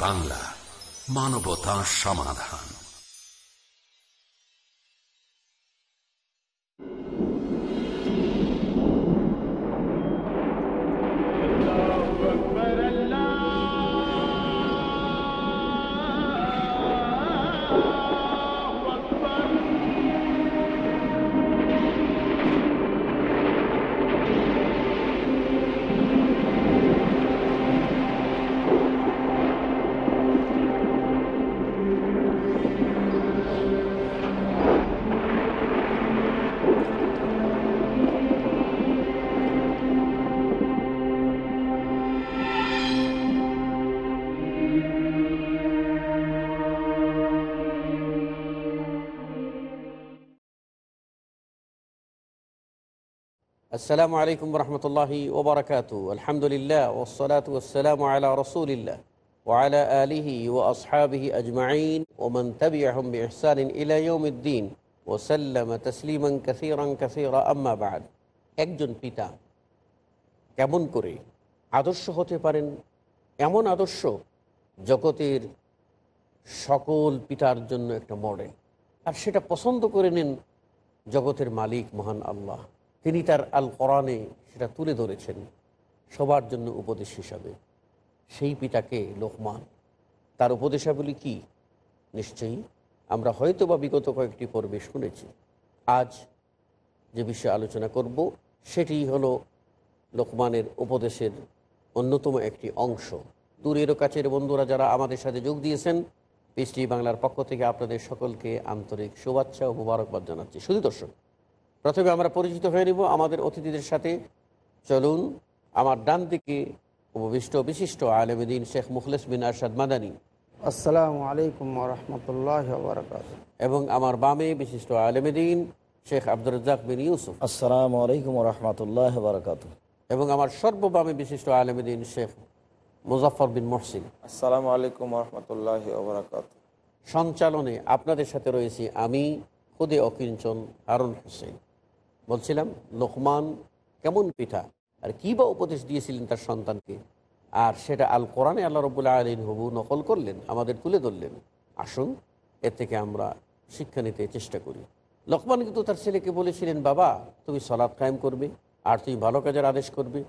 বাংলা মানবতা সমাধান। আসসালামু আলাইকুম রহমতুল্লাহি ওবরাকাতু। আলহামদুলিল্লাহ ওসলাত ওসালাম আলা রসুলিল্লাহ ওয়ালা আলিহি ও আসহাবিহি আজমাইন ওমন তবি আহম ইহসান ইলাইউমুদ্দিন ওসাল্লাম তসলিমন কাসিরং কাসিরা। আম্মা বাদ, একজন পিতা কেমন করে আদর্শ হতে পারেন? এমন আদর্শ জগতের সকল পিতার জন্য একটা মডেল আর সেটা পছন্দ করে নেন জগতের মালিক মহান আল্লাহ। তিনি তার আল কোরআনে সেটা তুলে ধরেছেন, সবার জন্য উপদেশ হিসাবে। সেই পিতাকে লোকমান, তার উপদেশাবলী কি? নিশ্চয়ই আমরা হয়তো বা বিগত কয়েকটি পর্বে শুনেছি। আজ যে বিষয়ে আলোচনা করব, সেটি হলো লোকমানের উপদেশের অন্যতম একটি অংশ। দূরের ও কাছের বন্ধুরা যারা আমাদের সাথে যোগ দিয়েছেন পিসটি বাংলার পক্ষ থেকে আপনাদের সকলকে আন্তরিক শুভেচ্ছা ও মুবারকবাদ জানাচ্ছি। শুধু দর্শক প্রথমে আমরা পরিচিত হয়ে নিব আমাদের অতিথিদের সাথে। চলুন আমার ডান দিকে উপবিষ্ট বিশিষ্ট আলমদিন শেখ মুখলেস বিন আরশাদ মাদানী। আসসালামু আলাইকুম রহমতুল্লাহ বরকাত এবং আমার বামে বিশিষ্ট আলমদিন শেখ আব্দুর রাজ্জাক বিন ইউসুফ। আসসালামু আলাইকুম রহমতুল্লাহ বারকাত এবং আমার সর্ববামে বিশিষ্ট আলমদিন শেখ মুজাফর বিন মহসিন। আসসালামু আলাইকুম রহমতুল্লাহ সঞ্চালনে আপনাদের সাথে রয়েছি আমি খুদে অকিঞ্চন হারুন হোসেন। বলছিলাম, লোকমান কেমন পিঠা? আর কী বা উপদেশ দিয়েছিলেন তার সন্তানকে? আর সেটা আল কোরআনে আল্লাহ রবুল্লাহ আলীন হবু নকল করলেন, আমাদের তুলে ধরলেন। আসুন, এর থেকে আমরা শিক্ষা নিতে চেষ্টা করি। লোকমান কিন্তু তার ছেলেকে বলেছিলেন, বাবা, তুমি সলাৎ কায়েম করবে আর তুমি ভালো কাজের আদেশ করবে।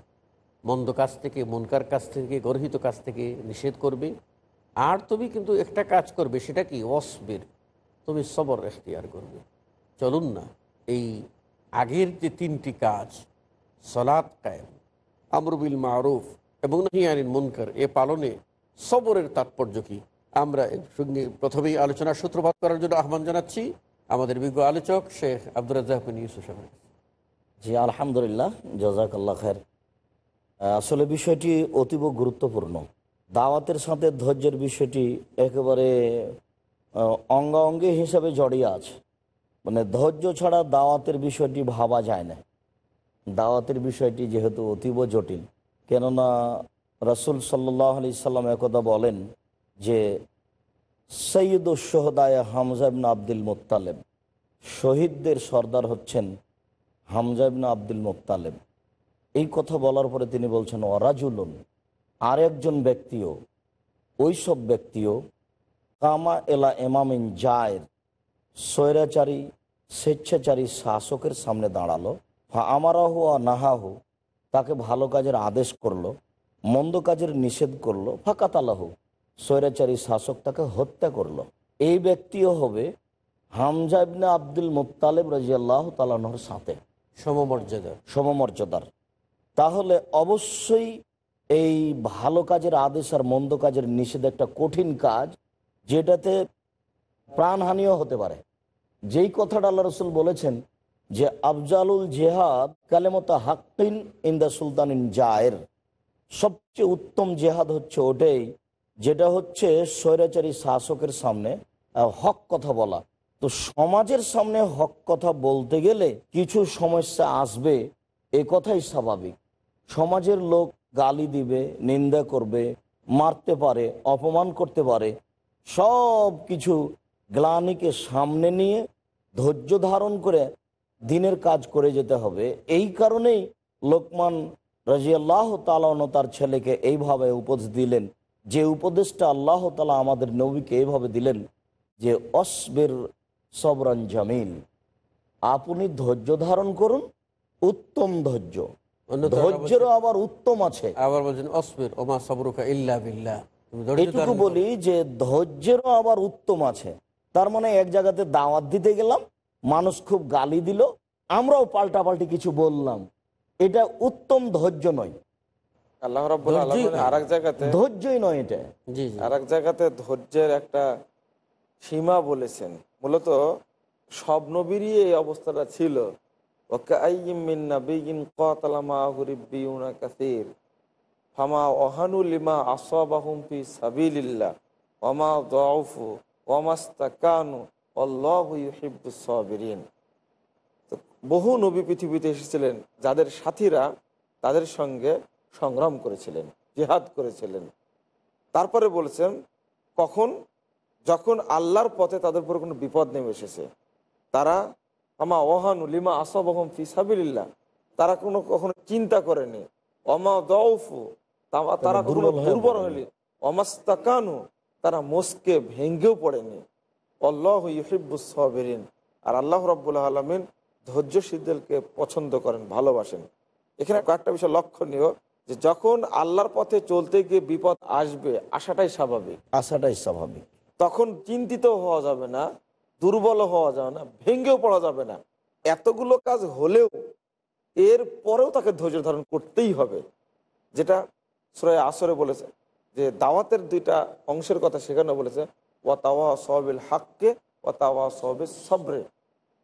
মন্দ কাজ থেকে, মনকার কাছ থেকে, গর্হিত কাজ থেকে নিষেধ করবে। আর তুমি কিন্তু একটা কাজ করবে, সেটা কি? অসবের তুমি সবর এখতিয়ার করবে। চলুন না, এই আগের যে তিনটি কাজ সলাৎ কায়েম আমরুবিল মারুফ এবং নাহিয়ানিন মুনকার, এ পালনে সবরের তাৎপর্য কি? আমরা এর সঙ্গে প্রথমেই আলোচনার সূত্রপাত করার জন্য আহ্বান জানাচ্ছি আমাদের বিজ্ঞ আলোচক শেখ আব্দুর রাজাহিন ইউসুফ জি, আলহামদুলিল্লাহ জাজাকাল্লা খের আসলে বিষয়টি অতীব গুরুত্বপূর্ণ। দাওয়াতের সাথে ধৈর্যের বিষয়টি একেবারে অঙ্গাঙ্গি হিসাবে জড়িয়ে আছে। মানে ধৈর্য ছাড়া দাওয়াতের বিষয়টি ভাবা যায় না। দাওয়াতের বিষয়টি যেহেতু অতীব জটিল, কেননা রসুল সাল্লাহ আলি সাল্লাম একদা বলেন যে, সৈয়দ সোহদায় হামজাবিন আব্দুল মোত্তালেব, শহীদদের সর্দার হচ্ছেন হামজাবিন আব্দুল মোত্তালেব। এই কথা বলার পরে তিনি বলছেন, অরাজুলন আর একজন ব্যক্তিও ওই সব ব্যক্তিও কামা এলা এমামিন জায়ের স্বৈরাচারী স্বেচ্ছাচারী শাসকের সামনে দাঁড়াল। আমারাহু আর নাহাহু তাকে ভালো কাজের আদেশ করল মন্দ কাজের নিষেধ করল ফাঁকাতালাহু স্বৈরাচারী শাসক তাকে হত্যা করল। এই ব্যক্তিও হবে হামজাবনে আব্দুল মুতালেব রাজিয়াল্লাহ তালাহর সাথে। সমমর্যাদা সমমর্যাদার। তাহলে অবশ্যই এই ভালো কাজের আদেশ আর মন্দ কাজের নিষেধ একটা কঠিন কাজ যেটাতে প্রাণহানিও হতে পারে। যেই কথাটা আল্লাহ রসুল বলেছেন যে, আফজালুল জেহাদ কালেমতা দ্য সুলতান ইন জায়ের। সবচেয়ে উত্তম জেহাদ হচ্ছে ওটাই, যেটা হচ্ছে স্বৈরাচারী শাসকের সামনে হক কথা বলা। তো সমাজের সামনে হক কথা বলতে গেলে কিছু সমস্যা আসবে, এ কথাই স্বাভাবিক। সমাজের লোক গালি দিবে, নিন্দা করবে, মারতে পারে, অপমান করতে পারে সব কিছু গ্লানিকে সামনে নিয়ে ধৈর্য ধারণ করে দিনের কাজ করে যেতে হবে। এই কারণেই লোকমান রাজিয়াল্লাহ তালানো তার ছেলেকে এইভাবে উপদেশ দিলেন। যে উপদেশটা আল্লাহ তালা আমাদের নবীকে এভাবে দিলেন যে অসবের সবরান জামিল। আপনি ধৈর্য ধারণ করুন উত্তম ধৈর্য। ধৈর্যেরও আবার উত্তম আছে। আবার বলছেন অসবির ওমা সবরুকা ইল্লা বিল্লাহ। এটুকু বলি যে ধৈর্যেরও আবার উত্তম আছে। তার মানে এক জায়গাতে দাওয়াত দিতে গেলাম মানুষ খুব গালি দিল আমরাও পাল্টাপাল্টি কিছু বললাম। এটা উত্তম ধৈর্য নয়। আল্লাহ রাব্বুল আলামিন নাই। জায়গাতে ধৈর্যই নয় এটা। জি জি। জায়গাতে ধৈর্যের একটা সীমা বলেছেন। মূলত সব নবীরই এই অবস্থাটা ছিল। ওয়াকাইয়িম মিন নাবিয়্যিন ক্বাতালা মাআহু রিব্বিয়ুনা কাসীর। ফামা ওয়াহানু লিমা আসাবাহুম ফি সাবিলিল্লাহ। ওয়ামাস্তাকানু বহু নবী পৃথিবীতে এসেছিলেন যাদের সাথীরা তাদের সঙ্গে সংগ্রাম করেছিলেন জিহাদ করেছিলেন। তারপরে বলেছেন কখন? যখন আল্লাহর পথে তাদের উপর কোনো বিপদ নেমে এসেছে। তারা আমা ওহানু লিমা আসাবহম ফিসাবিল্লাহ তারা কোনো কখনো চিন্তা করেনি। অমা দৌফু তারা দুর্বল। হলে অমাস্তাকানু তারা মস্কে ভেঙ্গেও পড়েনি। আল্লাহ ইহিবুস সাবিরিন। আর আল্লাহ রব্বুল্লাহ আলমিন ধৈর্যশীলদেরকে পছন্দ করেন ভালোবাসেন। এখানে কয়েকটা বিষয় লক্ষণীয় যে যখন আল্লাহর পথে চলতে গিয়ে বিপদ আসবে আসাটাই স্বাভাবিক। আশাটাই স্বাভাবিক। তখন চিন্তিত হওয়া যাবে না দুর্বল হওয়া যাবে না ভেঙ্গেও পড়া যাবে না। এতগুলো কাজ হলেও এর পরেও তাকে ধৈর্য ধারণ করতেই হবে যেটা সুরায় আসরে বলেছে। যে দাওয়াতের দুইটা অংশের কথা সেখানে বলেছে, ওয়া তাওয়া সহবিল হাক্কে, ওয়া তাওয়া সহবিল সবরে।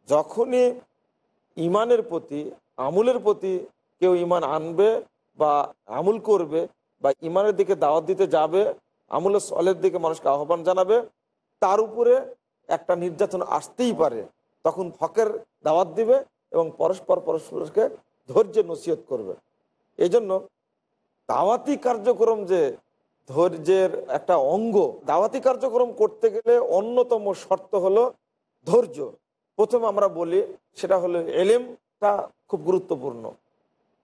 যখনই ইমানের প্রতি, আমুলের প্রতি কেউ ইমান আনবে বা আমুল করবে বা ইমানের দিকে দাওয়াত দিতে যাবে, আমুলের সলের দিকে মানুষকে আহ্বান জানাবে, তার উপরে একটা নির্যাতন আসতেই পারে। তখন হকের দাওয়াত দিবে এবং পরস্পর পরস্পরকে ধৈর্যের নসিহত করবে। এই জন্য দাওয়াতি কার্যক্রম যে ধৈর্যের একটা অঙ্গ। দাওয়াতি কার্যক্রম করতে গেলে অন্যতম শর্ত হলো ধৈর্য। প্রথম আমরা বলি সেটা হলো এলেমটা খুব গুরুত্বপূর্ণ।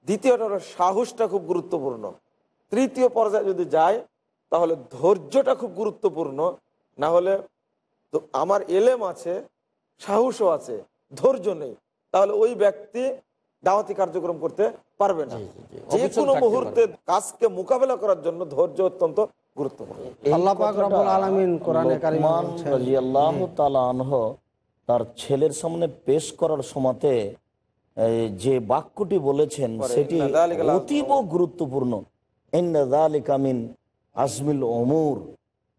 দ্বিতীয়টা হলো সাহসটা খুব গুরুত্বপূর্ণ। তৃতীয় পর্যায়ে যদি যায় তাহলে ধৈর্যটা খুব গুরুত্বপূর্ণ। না হলে আমার এলেম আছে, সাহসও আছে, ধৈর্য নেই। তাহলে ওই ব্যক্তি দাওয়াতি কার্যক্রম করতে পারবে না। যে কোনো মুহূর্তে কাজকে মোকাবেলা করার জন্য ধৈর্য অত্যন্ত গুরুত্বপূর্ণ। এই আল্লাহ পাক কথাটা রব্বুল আলামিন কোরআনে কারিমে লোকমান বলছেন। রাদিয়াল্লাহু তাআলা আনহু তার ছেলের সামনে পেশ করার সময়তে যে বাক্যটি বলেছেন সেটি অতীব গুরুত্বপূর্ণ। ইন্না যালিকা আজমিল অমুর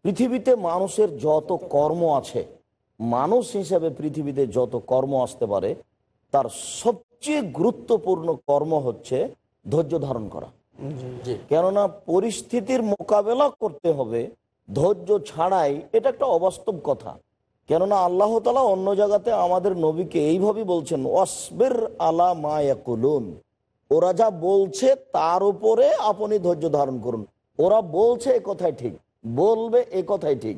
পৃথিবীতে মানুষের যত কর্ম আছে মানুষ হিসেবে পৃথিবীতে যত কর্ম আসতে পারে তার সবচেয়ে গুরুত্বপূর্ণ কর্ম হচ্ছে ধৈর্য ধারণ করা। কেননা পরিস্থিতির মোকাবেলা করতে হবে ধৈর্য ছাড়াই এটা একটা অবাস্তব কথা। কেননা আল্লাহ তালা অন্য জায়গাতে আমাদের নবীকে এইভাবেই বলছেন অসবের আলা মায়াকুলুন ওরা যা বলছে তার উপরে আপনি ধৈর্য ধারণ করুন। ওরা বলছে এ কথাই ঠিক বলবে এ কথাই ঠিক।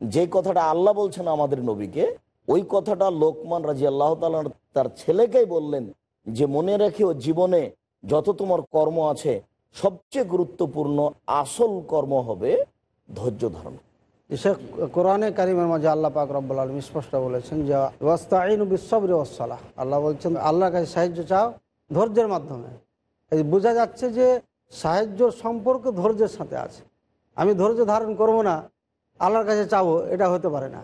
যে কথাটা আল্লাহ বলছেন আমাদের নবীকে ওই কথাটা লোকমান রাজি আল্লাহ তার ছেলেকেই বললেন যে, মনে রেখেও জীবনে যত তোমার কর্ম আছে, সবচেয়ে গুরুত্বপূর্ণ আসল কর্ম হবে ধৈর্য ধারণ কোরআনে কারিমের মাঝে আল্লাহ পাক রব্বুল আলম স্পষ্ট বলেছেন যে ওয়াস্তাইন বিশ্বরে ওসালাহ আল্লাহ বলছেন, আল্লাহর কাছে সাহায্য চাও ধৈর্যের মাধ্যমে। এই বোঝা যাচ্ছে যে, সাহায্য সম্পর্ক ধৈর্যের সাথে আছে। আমি ধৈর্য ধারণ করব না, আল্লাহর কাছে চাবো, এটা হতে পারে না।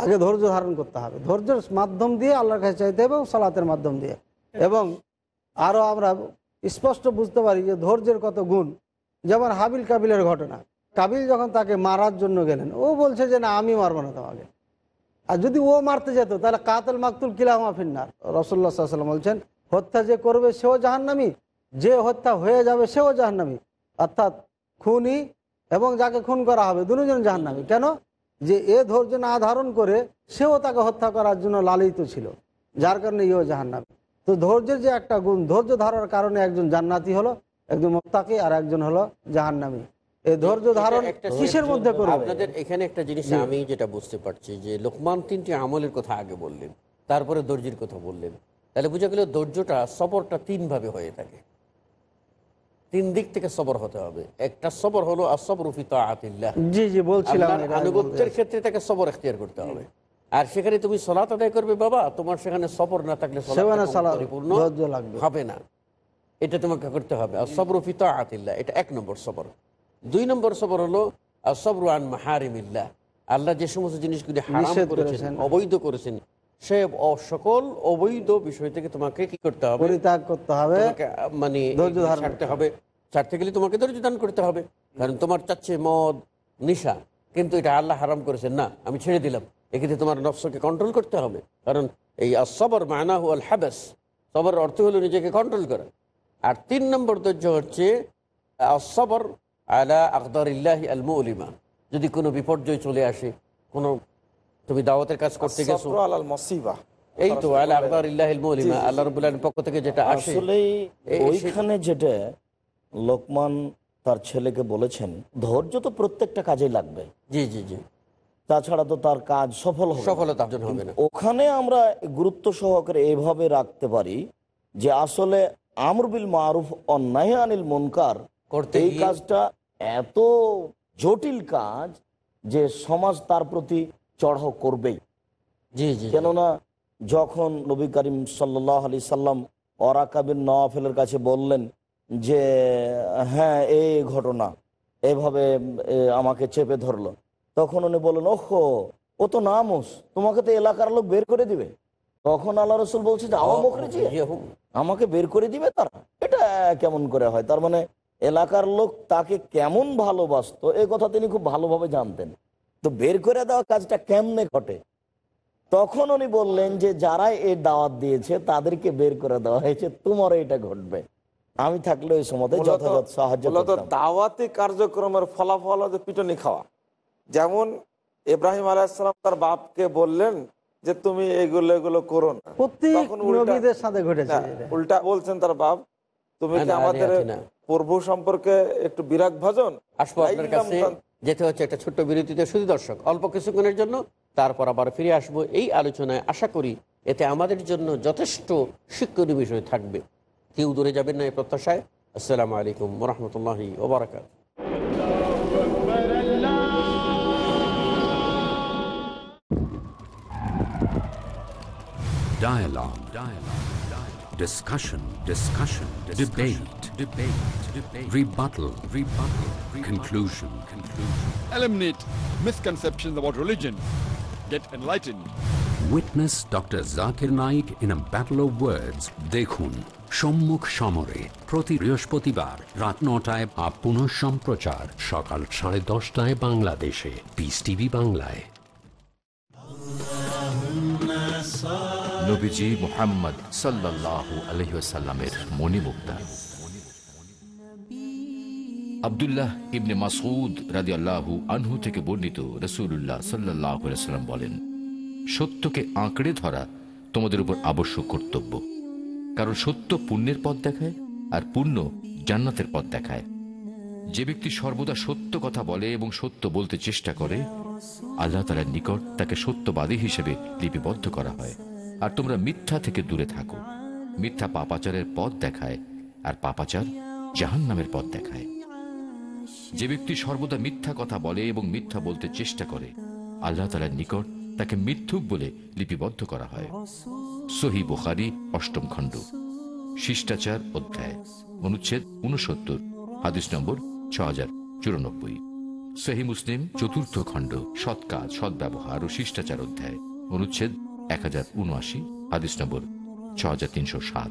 আগে ধৈর্য ধারণ করতে হবে। ধৈর্যের মাধ্যম দিয়ে আল্লাহর কাছে চাইতে হবে এবং সালাতের মাধ্যম দিয়ে। এবং আরও আমরা স্পষ্ট বুঝতে পারি যে ধৈর্যের কত গুণ। যেমন হাবিল কাবিলের ঘটনা। কাবিল যখন তাকে মারার জন্য গেলেন, ও বলছে যে, না, আমি মারবো না তোমাকে। আর যদি ও মারতে যেত, তাহলে কাতল মাকতুল কিলামা ফিন্নার। রসল্লা সাল্লাম বলছেন, হত্যা যে করবে সেও জাহান্নামি, যে হত্যা হয়ে যাবে সেও জাহান্নামি। অর্থাৎ খুনি এবং যাকে খুন করা হবে দুজন জাহান্নামি। কেন? যে এ ধৈর্য না ধারণ করে সেও তাকে হত্যা করার জন্য লালিত ছিল। যার কারণে ইও জাহান্নামি। তো ধৈর্যের যে একটা গুণ ধৈর্য ধরার কারণে একজন জান্নাতি হলো একজন মোত্তাকি আর একজন হলো জাহান্নামি। এই ধৈর্য ধারণ কিসের মধ্যে করবে? আপনাদের এখানে একটা জিনিস আমি যেটা বুঝতে পারছি যে লোকমান তিনটি আমলের কথা আগে বললেন তারপরে ধৈর্যের কথা বললেন। তাহলে বুঝা গেল ধৈর্যটা সফরটা তিন ভাবে হয়ে থাকে। তিন দিক থেকে সবর হতে হবে। একটা সবর হলো জি জি বলছিলাম আনুগত্যের ক্ষেত্রে তাকে সবর এখতিয়ার করতে হবে। আর সেখানে তুমি সলাত আদায় করবে বাবা তোমার সেখানে সবর না থাকলে পরিপূর্ণ হবে না। এটা তোমাকে করতে হবে। আর সবর ফিতা আতিল্লাহ এটা এক নম্বর সবর। দুই নম্বর সবর হলো আর সবর আন মাহারিমিল্লাহ। আল্লাহ যে সমস্ত জিনিসগুলি হারাম করেছেন। অবৈধ করেছেন সে সকল অবৈধ বিষয় থেকে তোমাকে কি করতে হবে? পরিত্যাগ করতে হবে। মানে ধৈর্য ছাড়তে হবে। ছাড়তে গেলে তোমাকে ধৈর্য ধারণ করতে হবে। কারণ তোমার চাচ্ছে মদ নিশা। কিন্তু এটা আল্লাহ হারাম করেছেন। না আমি ছেড়ে দিলাম। এক্ষেত্রে তোমার নফসকে কন্ট্রোল করতে হবে। কারণ এই সবর মানা হুয়াল হাবেস সবর অর্থ হলো নিজেকে কন্ট্রোল করা। আর তিন নম্বর ধৈর্য হচ্ছে সবর আলা আকদর ইল্লাহি আল মুলিমা যদি কোনো বিপর্যয় চলে আসে কোনো তুমি দাওয়াতের কাজ করতে গেছো। আলাল মসিবা। এই তো আল্লাহ রবুল্লাহ পক্ষ থেকে যেটা আসে আসলে ওইখানে যেটা লোকমান তার ছেলেকে বলেছেন ধৈর্য তো প্রত্যেকটা কাজে লাগবে। জি জি জি। তাছাড়া তো তার কাজ সফল। সফলতা হবে না। ওখানে আমরা গুরুত্ব সহকারে এভাবে রাখতে পারি যে আসলে আমরবিল মারুফ অন্যায় আনিল মুনকার করতে এই কাজটা এত জটিল কাজ যে সমাজ তার প্রতি চড়াও করবেই। জি জি জি। কেননা যখন নবী করিম সাল্লাহ আলি সাল্লাম অরাকাবিন নওয়াফেলের কাছে বললেন যে হ্যাঁ এই ঘটনা এভাবে আমাকে চেপে ধরলো। তখন উনি বললেন ওহো ও তো নামুস তোমাকে তো এলাকার লোক বের করে দিবে। তখন আল্লাহ রসুল বলছে যে। আমাকে বের করে দিবে তারা? এটা কেমন করে হয়? তার মানে এলাকার লোক তাকে কেমন ভালোবাসতো এ কথা তিনি খুব ভালোভাবে জানতেন। তো বের করে দেওয়া কাজটা কেমনে ঘটে? তখন উনি বললেন যে যারা এই দাওয়াত দিয়েছে তাদেরকে বের করে দেওয়া হয়েছে। তোমারও এটা ঘটবে। আমি থাকলে ওই সময় যথাযথ সাহায্য দাওয়াতি কার্যক্রমের ফলাফল হচ্ছে পিটনি খাওয়া। যেমন ইব্রাহিম আলাইসালাম তার বাপকে বললেন যে তুমি এগুলো এগুলো করো না। উল্টা- বলছেন তার বাপ তুমি কি আমাদের। প্রভু সম্পর্কে একটু বিরাগ ভাজন আসব আপনার কাছে। যেতে হচ্ছে একটা ছোট্ট বিরতিতে শুধু দর্শক অল্প কিছুক্ষণের জন্য তারপর আবার ফিরে আসব এই আলোচনায় আশা করি এতে আমাদের জন্য যথেষ্ট শিক্ষণীয় বিষয় থাকবে কেউ দূরে যাবেন না এই প্রত্যাশায় আসসালামু আলাইকুম রহমতুল্লাহি ওবরাকাত Dialogue. Dialogue. Dialogue. discussion, Discussion. Discussion. Debate. Debate. Debate. Rebuttal. Rebuttal. Conclusion. Conclusion. eliminate misconceptions about religion, get enlightened. Witness Dr. Zakir Naik in a battle of words. দেখুন সম্মুখ সমরে প্রতি বৃহস্পতিবার রাত নটায় বা পুনঃ সম্প্রচার সকাল সাড়ে দশটায় বাংলাদেশে পিস টিভি বাংলায় নবীজি মোহাম্মদ সাল্লাল্লাহু আলহিসাল্লামের মণিমুক্তা আবদুল্লাহ ইবনে মাসউদ রাজি আল্লাহু আনহু থেকে বর্ণিত রসুল্লাহ সাল্লাহ সাল্লাম বলেন, সত্যকে আঁকড়ে ধরা তোমাদের উপর আবশ্যক কর্তব্য। কারণ সত্য পুণ্যের পথ দেখায় আর পুণ্য জান্নাতের পথ দেখায়। যে ব্যক্তি সর্বদা সত্য কথা বলে এবং সত্য বলতে চেষ্টা করে, আল্লাহ তালার নিকট তাকে সত্যবাদী হিসেবে লিপিবদ্ধ করা হয়। আর তোমরা মিথ্যা থেকে দূরে থাকো। মিথ্যা পাপাচারের পথ দেখায় আর পাপাচার জাহান নামের পথ দেখায়। যে ব্যক্তি সর্বদা মিথ্যা কথা বলে এবং মিথ্যা বলতে চেষ্টা করে, আল্লাহ তালার নিকট তাকে মিথ্যুক বলে লিপিবদ্ধ করা হয়। সহি বুখারি, অষ্টম খণ্ড, শিষ্টাচার, অধ্যায়, অনুচ্ছেদ উনসত্তর হাদিস নম্বর ছ হাজার চুরানব্বই। সহি মুসলিম, চতুর্থ খণ্ড, সৎ কাজ সদ্ব্যবহার ও শিষ্টাচার অধ্যায়, অনুচ্ছেদ এক হাজার উনআশি হাদিস নম্বর ছ হাজার তিনশো সাত।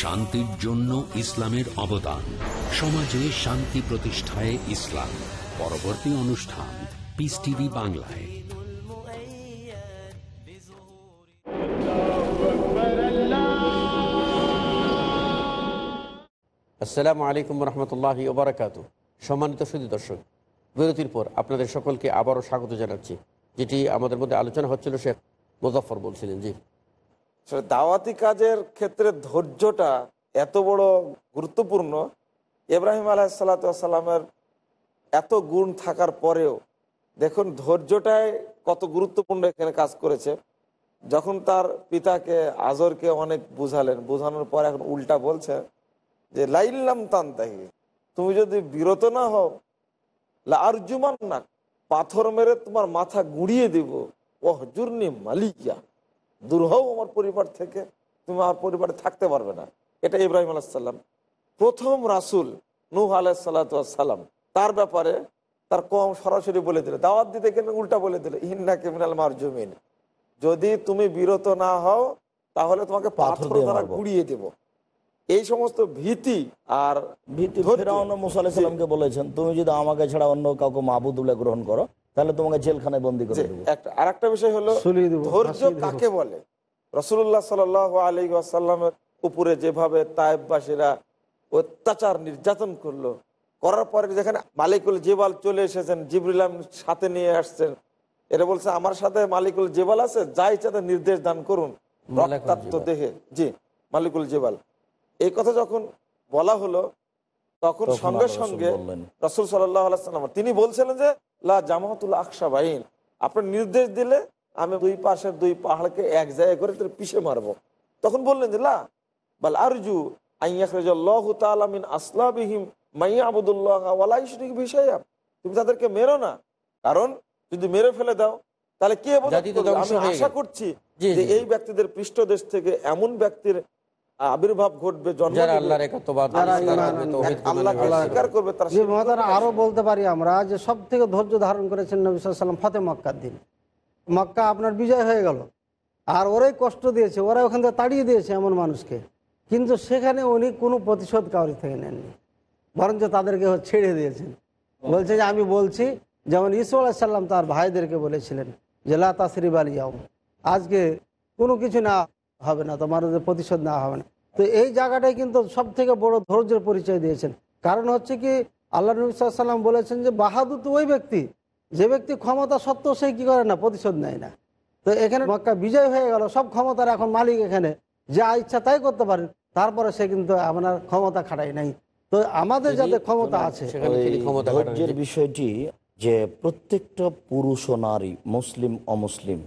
শান্তির জন্য ইসলামের অবদান। সমাজে শান্তি প্রতিষ্ঠায় ইসলাম। পরবর্তী অনুষ্ঠান পিস টিভি বাংলায়। আসসালামু আলাইকুম রহমতুল্লাহি ওবরাকাত সম্মানিত সুদী দর্শক, বিরতির পর আপনাদের সকলকে আবারও স্বাগত জানাচ্ছি। যেটি আমাদের মধ্যে আলোচনা হচ্ছিল শেখ মুজফর বলছিলেন, জি। দাওয়াতি কাজের ক্ষেত্রে ধৈর্যটা এত বড় গুরুত্বপূর্ণ। ইব্রাহিম আলাহিসাল্লামের এত গুণ থাকার পরেও দেখুন ধৈর্যটাই কত গুরুত্বপূর্ণ এখানে কাজ করেছে। যখন তার পিতাকে, আজরকে অনেক বুঝালেন, বোঝানোর পর এখন উল্টা বলছে যে, লাইল্লাম তান্তাহি, তুমি যদি বিরত না হও আরজুমান না পাথর মেরে তোমার মাথা গুঁড়িয়ে দিব ও হজুরনি মালিকিয়া দূর হও আমার পরিবার থেকে তুমি আমার পরিবারে থাকতে পারবে না। এটা ইব্রাহিম আলাহাল্লাম প্রথম রাসুল নূহ আলাহিসাল্লাম তার ব্যাপারে তার কম সরাসরি বলে দিলে দাওয়াত দিতে কেন উল্টা বলে দিলে ইন্না কেমিনাল মারজুমিন যদি তুমি বিরত না হও তাহলে তোমাকে পাথর দ্বারা গুড়িয়ে দেব। এই সমস্ত ভীতি আর ভীতি। ফেরাউন মুসা আলাহিসাল্লামকে বলেছেন তুমি যদি আমাকে ছাড়া অন্য কাউকে মাহবুদুল্লাহ গ্রহণ করো তাহলে তোমাকে জেলখানায় বন্দি করে আর একটা বিষয় হলো ধৈর্য কাকে বলে? রসুল্লাহ সাল আলী আসাল্লামের উপরে যেভাবে তায়েববাসীরা অত্যাচার নির্যাতন করল করার পরে যেখানে মালিকুল জেবাল চলে এসেছেন জিবরিলাম সাথে নিয়ে আসছেন এটা বলছে আমার সাথে মালিকুল জেবাল আছে যা ইচ্ছাতে নির্দেশ দান করুন। রক্তাক্ত। দেহে। জি মালিকুল জেবাল। এই কথা যখন বলা হলো তখন সঙ্গে রাসূল সঙ্গে। রসুল সাল্লাম তিনি বলছিলেন যে লা জামাতুল আকসা বাহিন আপনার নির্দেশ দিলে আমি দুই পাশের দুই পাহাড়কে এক জায়গায় করে তোর পিষে মারবো। তখন বললেন যে লা বাল আরজু আইয়াখরাজাল্লাহু আসলাবিহিম মাইয়া আবুদুল্লাহ তুমি তাদেরকে মেরো না। কারণ যদি মেরে ফেলে দাও তাহলে কে আমি আশা করছি যে এই ব্যক্তিদের পৃষ্ঠদেশ থেকে এমন ব্যক্তির আবির্ভাব ঘটবে আরও বলতে পারি আমরা যে সব থেকে ধৈর্য ধারণ করেছেন নবী সাল্লাম ফতে মক্কার দিন। মক্কা আপনার বিজয় হয়ে গেল। আর ওরাই কষ্ট দিয়েছে ওরা ওখান থেকে তাড়িয়ে দিয়েছে এমন মানুষকে। কিন্তু সেখানে উনি কোনো প্রতিশোধ কাউরি থেকে নেননি। বরঞ্চ তাদেরকে ছেড়ে দিয়েছেন। বলছে যে আমি বলছি যেমন ইসু আলাহিসাল্লাম তার ভাইদেরকে বলেছিলেন যে লা তাসরিব আলিয়াম আজকে কোনো কিছু না হবে না তোমার ওদের প্রতিশোধ নেওয়া হবে না। তো এই জায়গাটাই কিন্তু সব থেকে বড় ধৈর্যের পরিচয় দিয়েছেন। কারণ হচ্ছে কি আল্লাহ নবী সাল্লাম বলেছেন যে বাহাদুর তো ওই ব্যক্তি যে ব্যক্তি ক্ষমতা সত্ত্বেও সে কি করে না প্রতিশোধ নেয় না। তো এখানে মক্কা বিজয় হয়ে গেল সব ক্ষমতার এখন মালিক এখানে যা ইচ্ছা তাই করতে পারেন তারপরে সে কিন্তু আপনার ক্ষমতা খাটাই নাই। তো আমাদের যাতে ক্ষমতা আছে সেখানে ক্ষমতা ধৈর্যের বিষয়টি যে প্রত্যেকটা পুরুষ ও নারী মুসলিম অমুসলিম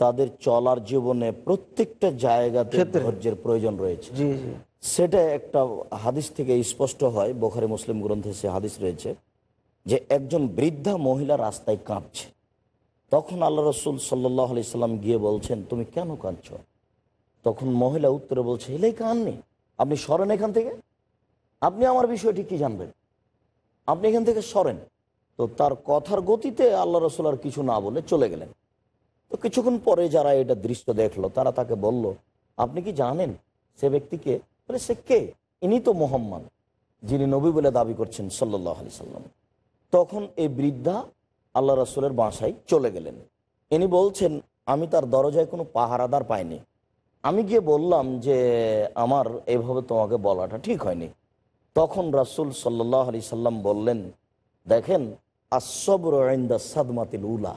তাদের চলার জীবনে প্রত্যেকটা জায়গাতে ধৈর্যের প্রয়োজন রয়েছে। জি জি। সেটা একটা হাদিস থেকে স্পষ্ট হয় বোখারি মুসলিম গ্রন্থে সে হাদিস রয়েছে যে একজন বৃদ্ধা মহিলা রাস্তায় কাঁদছে। তখন আল্লাহ রসুল সাল্লাহ আলি সাল্লাম গিয়ে বলছেন তুমি কেন কাঁদছ? তখন মহিলা উত্তরে বলছে এলেই কাননি আপনি সরেন এখান থেকে? আপনি আমার বিষয়টি কি জানবেন? আপনি এখান থেকে সরেন। তো তার কথার গতিতে আল্লাহ রসুল আর কিছু না বলে চলে গেলেন। তো কিছুক্ষণ পরে যারা এটা দৃশ্য দেখল, তারা তাকে বলল, আপনি কি জানেন সে ব্যক্তিকে? বলে, সে কে? ইনি তো মোহাম্মদ, যিনি নবী বলে দাবি করছেন সাল্লাহ আলি সাল্লাম। তখন এই বৃদ্ধা আল্লাহ রসুলের বাসায় চলে গেলেন। ইনি বলছেন, আমি তার দরজায় কোনো পাহারাদার পাইনি। আমি গিয়ে বললাম যে, আমার এভাবে তোমাকে বলাটা ঠিক হয়নি। তখন রাসুল সাল্লাহ আলি সাল্লাম বললেন, দেখেন আসবর সাদমাতিল উলা।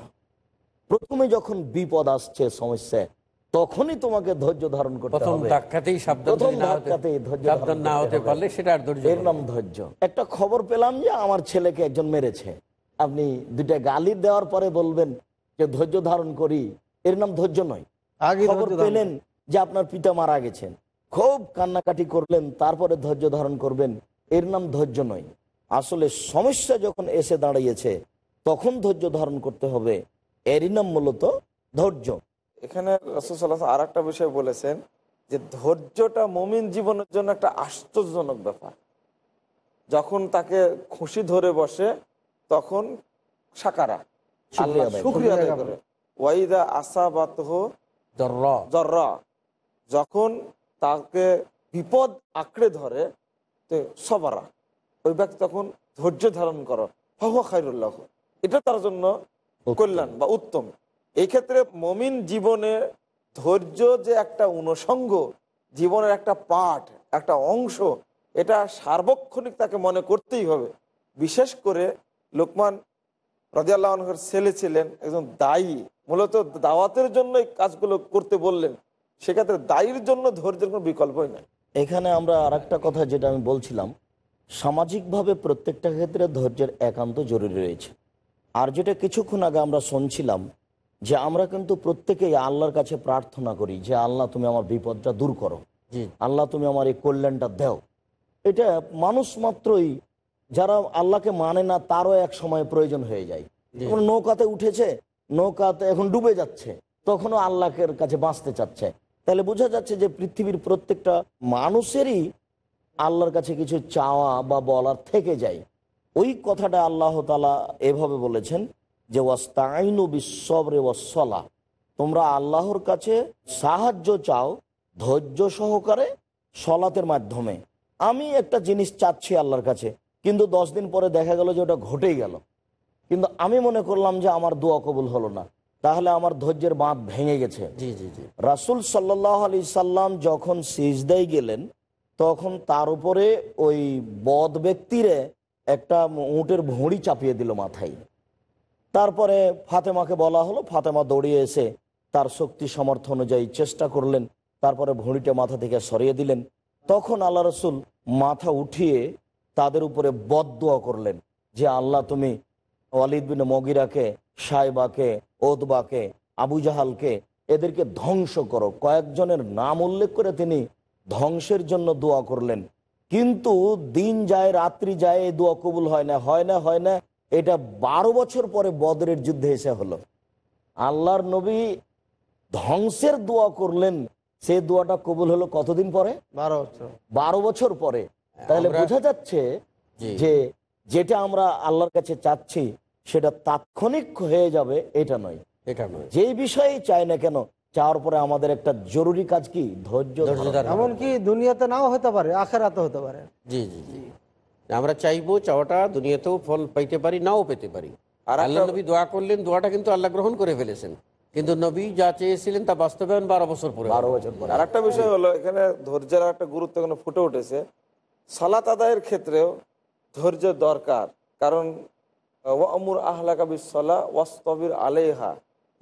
প্রথমে যখন বিপদ আসছে সমস্যা তখনই তোমাকে ধৈর্য ধারণ করতে হবে। ধাক্কাতেই সাবধান না হতে- ধাক্কাতেই ধৈর্য সাবধান ধারণ না করতে হতে হবে। পারলে সেটা আর ধৈর্য এর নাম ধৈর্য। একটা খবর পেলাম যে আমার ছেলেকে একজন মেরেছে। আপনি দুইটা গালি দেওয়ার পরে বলবেন যে ধৈর্য ধারণ করি। এর নাম ধৈর্য নয়। আগে খবর পেলেন যে আপনার পিতা মারা গেছেন। খুব কান্নাকাটি করলেন তারপরে ধৈর্য ধারণ করবেন। এর নাম ধৈর্য নয়। আসলে সমস্যা যখন এসে দাঁড়িয়েছে তখন ধৈর্য ধারণ করতে হবে। এরই নাম মূলত ধৈর্য। এখানে রসুল্লাহ আর একটা বিষয় বলেছেন যে ধৈর্যটা মমিন জীবনের জন্য একটা আশ্চর্যজনক ব্যাপার। যখন তাকে খুশি ধরে বসে তখন সাকারা আল্লাহ আদায় করে। শুক্রিয়া করে। ওয়াইদা আসাবাত জর্রা যখন তাকে বিপদ আঁকড়ে ধরে তো সবারা ওই ব্যক্তি তখন ধৈর্য ধারণ করো ফাহুয়া খাইরুল্লাহ এটা তার জন্য কল্যাণ বা উত্তম। এই ক্ষেত্রে মমিন জীবনে ধৈর্য যে একটা অনুষঙ্গ জীবনের একটা পাঠ একটা অংশ এটা সার্বক্ষণিক তাকে মনে করতেই হবে। বিশেষ করে লোকমান রাজিয়াল্লাহর ছেলে ছিলেন একজন দায়ী। মূলত দাওয়াতের জন্য এই কাজগুলো করতে বললেন। সেক্ষেত্রে দায়ীর জন্য ধৈর্যের কোনো বিকল্পই নাই। এখানে আমরা আর একটা কথা যেটা আমি বলছিলাম সামাজিকভাবে প্রত্যেকটা ক্ষেত্রে ধৈর্যের একান্ত জরুরি রয়েছে। আর যেটা কিছুক্ষণ আগে আমরা শুনছিলাম যে আমরা কিন্তু প্রত্যেকেই আল্লাহর কাছে প্রার্থনা করি যে আল্লাহ তুমি আমার বিপদটা দূর করো। আল্লাহ তুমি আমার এই কল্যাণটা দাও। এটা মানুষ মাত্রই যারা আল্লাহকে মানে না তারও এক সময় প্রয়োজন হয়ে যায়। নৌকাতে উঠেছে নৌকাতে এখন ডুবে যাচ্ছে তখনও আল্লাহের কাছে বাঁচতে চাচ্ছে। তাহলে বোঝা যাচ্ছে যে পৃথিবীর প্রত্যেকটা মানুষেরই আল্লাহর কাছে কিছু চাওয়া বা বলার থেকে যায়। ওই কথাটা আল্লাহ তালা এভাবে বলেছেন যে ওয়াস্তাইনু বিশ্বরে ওয়াসলা তোমরা আল্লাহর কাছে সাহায্য চাও ধৈর্য সহকারে সলাতের মাধ্যমে। আমি একটা জিনিস চাচ্ছি আল্লাহর কাছে কিন্তু দশ দিন পরে দেখা গেল যে ওটা ঘটেই গেল। কিন্তু আমি মনে করলাম যে আমার দোয়া কবুল হলো না। তাহলে আমার ধৈর্যের বাঁধ ভেঙে গেছে। জি জি জি। রাসুল সাল্লাহ আলি সাল্লাম যখন সিজদাই গেলেন তখন তার উপরে ওই বদ ব্যক্তিরে একটা উঁটের ভুঁড়ি চাপিয়ে দিল মাথায়। তারপরে ফাতেমাকে বলা হলো, ফাতেমা দৌড়িয়ে এসে তার শক্তি সামর্থ্য অনুযায়ী চেষ্টা করলেন, তারপরে ভুঁড়িটা মাথা থেকে সরিয়ে দিলেন। তখন আল্লাহ রসুল মাথা উঠিয়ে তাদের উপরে বদদোয়া করলেন যে, আল্লাহ, তুমি ওয়ালিদ বিন মগিরাকে সাইবাকে ওদবাকে আবু জাহালকে এদেরকে ধ্বংস করো। কয়েকজনের নাম উল্লেখ করে তিনি ধ্বংসের জন্য দোয়া করলেন। কিন্তু দিন যায় রাত্রি যায় এই দোয়া কবুল হয় না হয় না হয় না। এটা বারো বছর পরে বদরের যুদ্ধে এসে হলো। আল্লাহর নবী ধ্বংসের দোয়া করলেন। সেই দোয়াটা কবুল হলো কতদিন পরে? বারো বছর। বারো বছর পরে। তাহলে বোঝা যাচ্ছে যে যেটা আমরা আল্লাহর কাছে চাচ্ছি সেটা তাৎক্ষণিক হয়ে যাবে এটা নয়। এটা নয়। যেই বিষয়ে চাই না কেন চাওয়ার পরে আমাদের একটা জরুরি কাজ কি? ধৈর্য। এমনকি দুনিয়াতে নাও হতে পারে আখেরাতে হতে পারে। জি জি জি। আমরা চাইব চাওয়াটা দুনিয়াতেও ফল পাইতে পারি নাও পেতে পারি। আর আল্লাহ নবী দোয়া করলেন দোয়াটা কিন্তু আল্লাহ গ্রহণ করে ফেলেছেন। কিন্তু নবী যা চেয়েছিলেন তা বাস্তবায়ন বারো বছর পরে বারো বছর পরে। আর একটা বিষয় হলো এখানে ধৈর্যের একটা গুরুত্ব এখানে ফুটে উঠেছে। সালাত আদায়ের ক্ষেত্রেও ধৈর্য দরকার। কারণ ওয়ামুর আহলাকা বিসলা ওয়াস্তবির আলেহা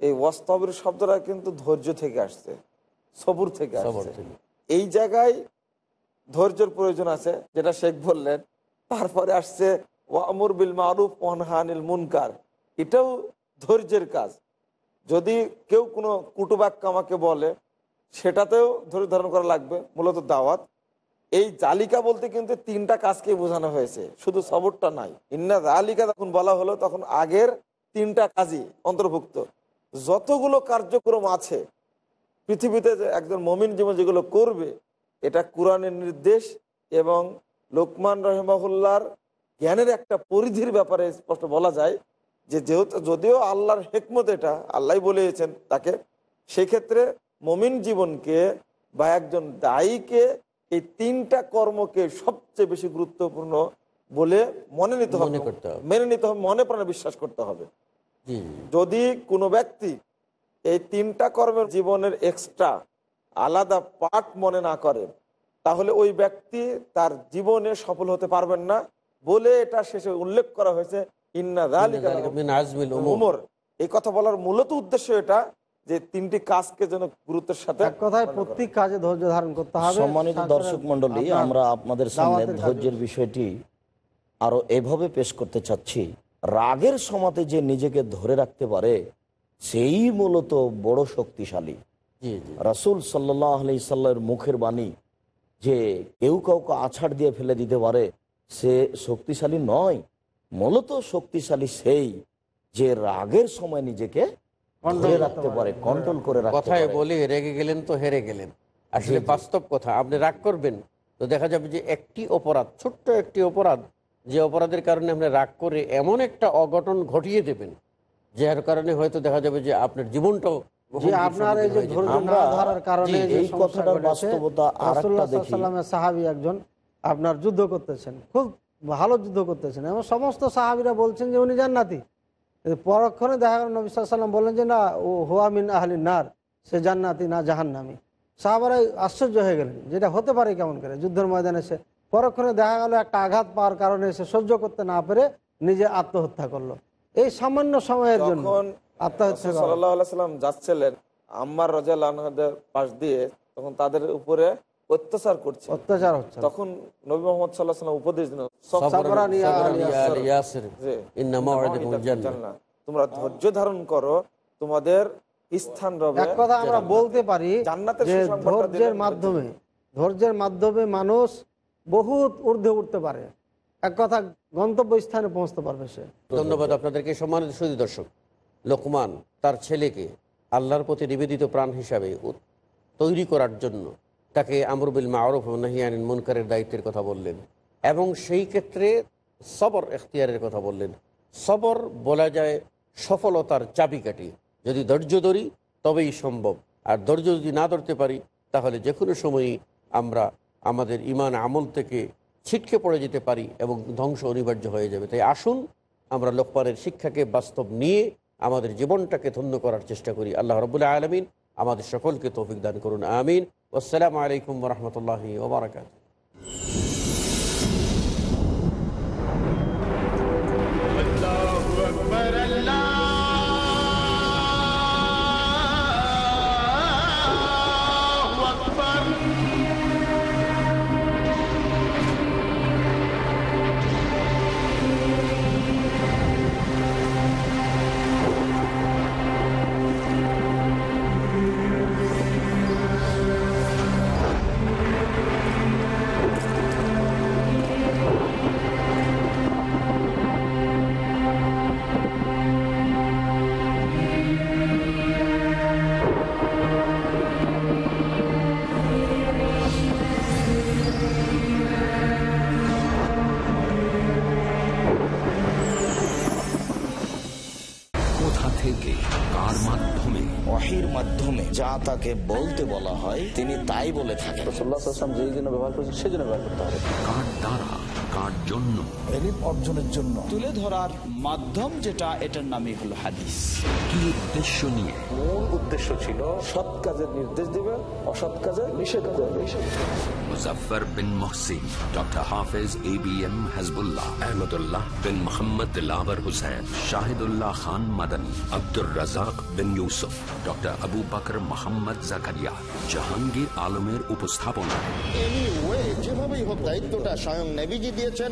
এই ওয়াস্তবির শব্দটা কিন্তু ধৈর্য থেকে আসছে সবুর থেকে আসছে। এই জায়গায় ধৈর্যের প্রয়োজন আছে যেটা শেখ বললেন তারপরে আসছে ওয়ামুর বিল মারুফ ওয়ানহানিল মুনকার। এটাও ধৈর্যের কাজ। যদি কেউ কোনো কুটুবাক্য আমাকে বলে সেটাতেও ধৈর্য ধারণ করা লাগবে মূলত দাওয়াত। এই জালিকা বলতে কিন্তু তিনটা কাজকে বোঝানো হয়েছে শুধু সবরটা নাই। ইন্না জালিকা যখন বলা হলো তখন আগের তিনটা কাজই অন্তর্ভুক্ত। যতগুলো কার্যক্রম আছে পৃথিবীতে যে একজন মমিন জীবন যেগুলো করবে এটা কোরআনের নির্দেশ এবং লোকমান রহমাহুল্লার জ্ঞানের একটা পরিধির ব্যাপারে স্পষ্ট বলা যায় যে যেহেতু যদিও আল্লাহর হেকমত এটা আল্লাহ বলেছেন তাকে সেক্ষেত্রে মমিন জীবনকে বা একজন দায়ীকে এই তিনটা কর্মকে সবচেয়ে বেশি গুরুত্বপূর্ণ বলে মনে নিতে হবে মনে হবে। মেনে নিতে হবে মনে প্রাণে বিশ্বাস করতে হবে যদি কোনো ব্যক্তি এই তিনটা কর্মের জীবনের এক্সট্রা আলাদা পার্ট মনে না করে তাহলে ওই ব্যক্তি তার জীবনে সফল হতে পারবেন না বলে এটা শেষে উল্লেখ করা হয়েছে ইন্না যালিকা ইন্না যালিকা মিন আজমিল উমুর। উমর। এই কথা বলার মূলত উদ্দেশ্য এটা যে তিনটি কাজকে যেন গুরুত্বের সাথে এক কথায় প্রত্যেক কাজে ধৈর্য ধারণ করতে হবে। সম্মানিত দর্শক মন্ডলী আমরা আপনাদের সামনে ধৈর্যের বিষয়টি আরও এভাবে পেশ করতে চাচ্ছি। রাগের সমাতে যে নিজেকে ধরে রাখতে পারে সেই মূলত বড় শক্তিশালী। রাসুল সাল্লাহ আলি সাল্লার মুখের বাণী যে কেউ কাউকে আছাড় দিয়ে ফেলে দিতে পারে সে শক্তিশালী নয়। মূলত শক্তিশালী সেই যে রাগের সময় নিজেকে ধরে রাখতে পারে। কন্ট্রোল করে কথায় বলে রেগে গেলেন তো হেরে গেলেন। আসলে বাস্তব কথা আপনি রাগ করবেন তো দেখা যাবে যে একটি অপরাধ ছোট্ট একটি অপরাধ যে অপরাধের কারণে আপনি রাগ করে এমন একটা অঘটন ঘটিয়ে দেবেন যার কারণে হয়তো দেখা যাবে যে আপনার জীবনটাও যে আপনার এই যে ধৈর্য না ধরার কারণে এই কথাটার বাস্তবতা আরেকটা দেখি। সাহাবী একজন আপনার যুদ্ধ করতেছেন খুব ভালো যুদ্ধ করতেছেন। এবং সমস্ত সাহাবীরা বলছেন যে উনি জান্নাতি। পরক্ষণে দেখা গেল নবী সাল্লাম বললেন যে না ও হুয়ামিন আহলি নার সে জান্নাতি না জাহান্নামি। সাহাবারাই আশ্চর্য হয়ে গেলেন যেটা হতে পারে কেমন করে? যুদ্ধের ময়দানে সে পরক্ষণে দেখা গেল একটা আঘাত পাওয়ার কারণে সে সহ্য করতে না পেরে নিজে আত্মহত্যা করল। এই সামান্য সময়ের জন্য আত্মহত্যা সাল্লাম যাচ্ছিলেন আম্মার রাজা পাশ দিয়ে তখন তাদের উপরে অত্যাচার করছে। অত্যাচার হচ্ছে। তখন নবী মোহাম্মদ সাল্লাহ সাল্লাম উপদেশ দিলেন। তোমরা ধৈর্য ধারণ করো তোমাদের স্থান রবে। এক কথা আমরা বলতে পারি ধৈর্যের মাধ্যমে ধৈর্যের মাধ্যমে মানুষ বহুত ঊর্ধ্বে উঠতে পারে। এক কথা গন্তব্য স্থানে পৌঁছতে পারবে সে। ধন্যবাদ আপনাদেরকে, সম্মানিত সুদী দর্শক। লোকমান, তার ছেলেকে আল্লাহর প্রতি নিবেদিত প্রাণ হিসাবে তৈরি করার জন্য তাকে আমরুবিল মারুফ নাহিয়ানিন মুনকারের দায়িত্বের কথা বললেন এবং সেই ক্ষেত্রে সবর এখতিয়ারের কথা বললেন। সবর বলা যায় সফলতার চাবিকাঠি। যদি ধৈর্য ধরি, তবেই সম্ভব। আর ধৈর্য যদি না ধরতে পারি, তাহলে যে কোনো সময়ই আমরা আমাদের ইমান আমল থেকে ছিটকে পড়ে যেতে পারি এবং ধ্বংস অনিবার্য হয়ে যাবে। তাই আসুন, আমরা লোকমানের শিক্ষাকে বাস্তব নিয়ে আমাদের জীবনটাকে ধন্য করার চেষ্টা করি। আল্লাহ রবুল্লা আলমিন আমাদের সকলকে তৌফিক দান করুন। আমিন। আসসালামু আলাইকুম রহমতুল্লাহ ওবরাকাত যা তাকে বলতে বলা হয় তিনি তাই বলে থাকেন। যেই জন্য ব্যবহার সেই জন্য ব্যবহার করতে হবে। কার দ্বারা? জন্য। এলিম অর্জনের জন্য। তুলে ধরার মাধ্যম যেটা এটার নামই হলো হাদিস। কি উদ্দেশ্য নিয়ে? মূল উদ্দেশ্য ছিল সৎ কাজের নির্দেশ দিবে অসৎ কাজের নিষেধ করবে। Muzaffar bin Mohsin doctor Hafez A B M Hasbullah Ahmadullah bin Mohammad Dilabar Hussain Shahidullah Khan Madani Abdur Razzak bin Yusuf doctor Abu Bakr Mohammad Zakaria Jahangir আলমের উপস্থাপনা। যেভাবেই হোক দায়িত্বটা স্বয়ং দিয়েছেন।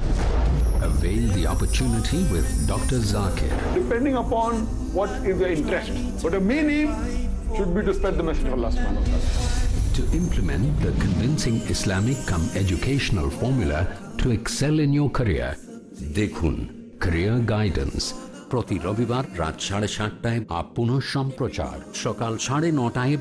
Avail the opportunity with Dr. Zakir. Depending upon what is your interest. But the main aim should be to spread the message of Allah subhanahu wa ta'ala. To implement the convincing Islamic come educational formula to excel in your career. দেখুন career guidance প্রতি রবিবার রাত সাড়ে সাতটায় up পুনঃ সম্প্রচার সকাল সাড়ে নটায়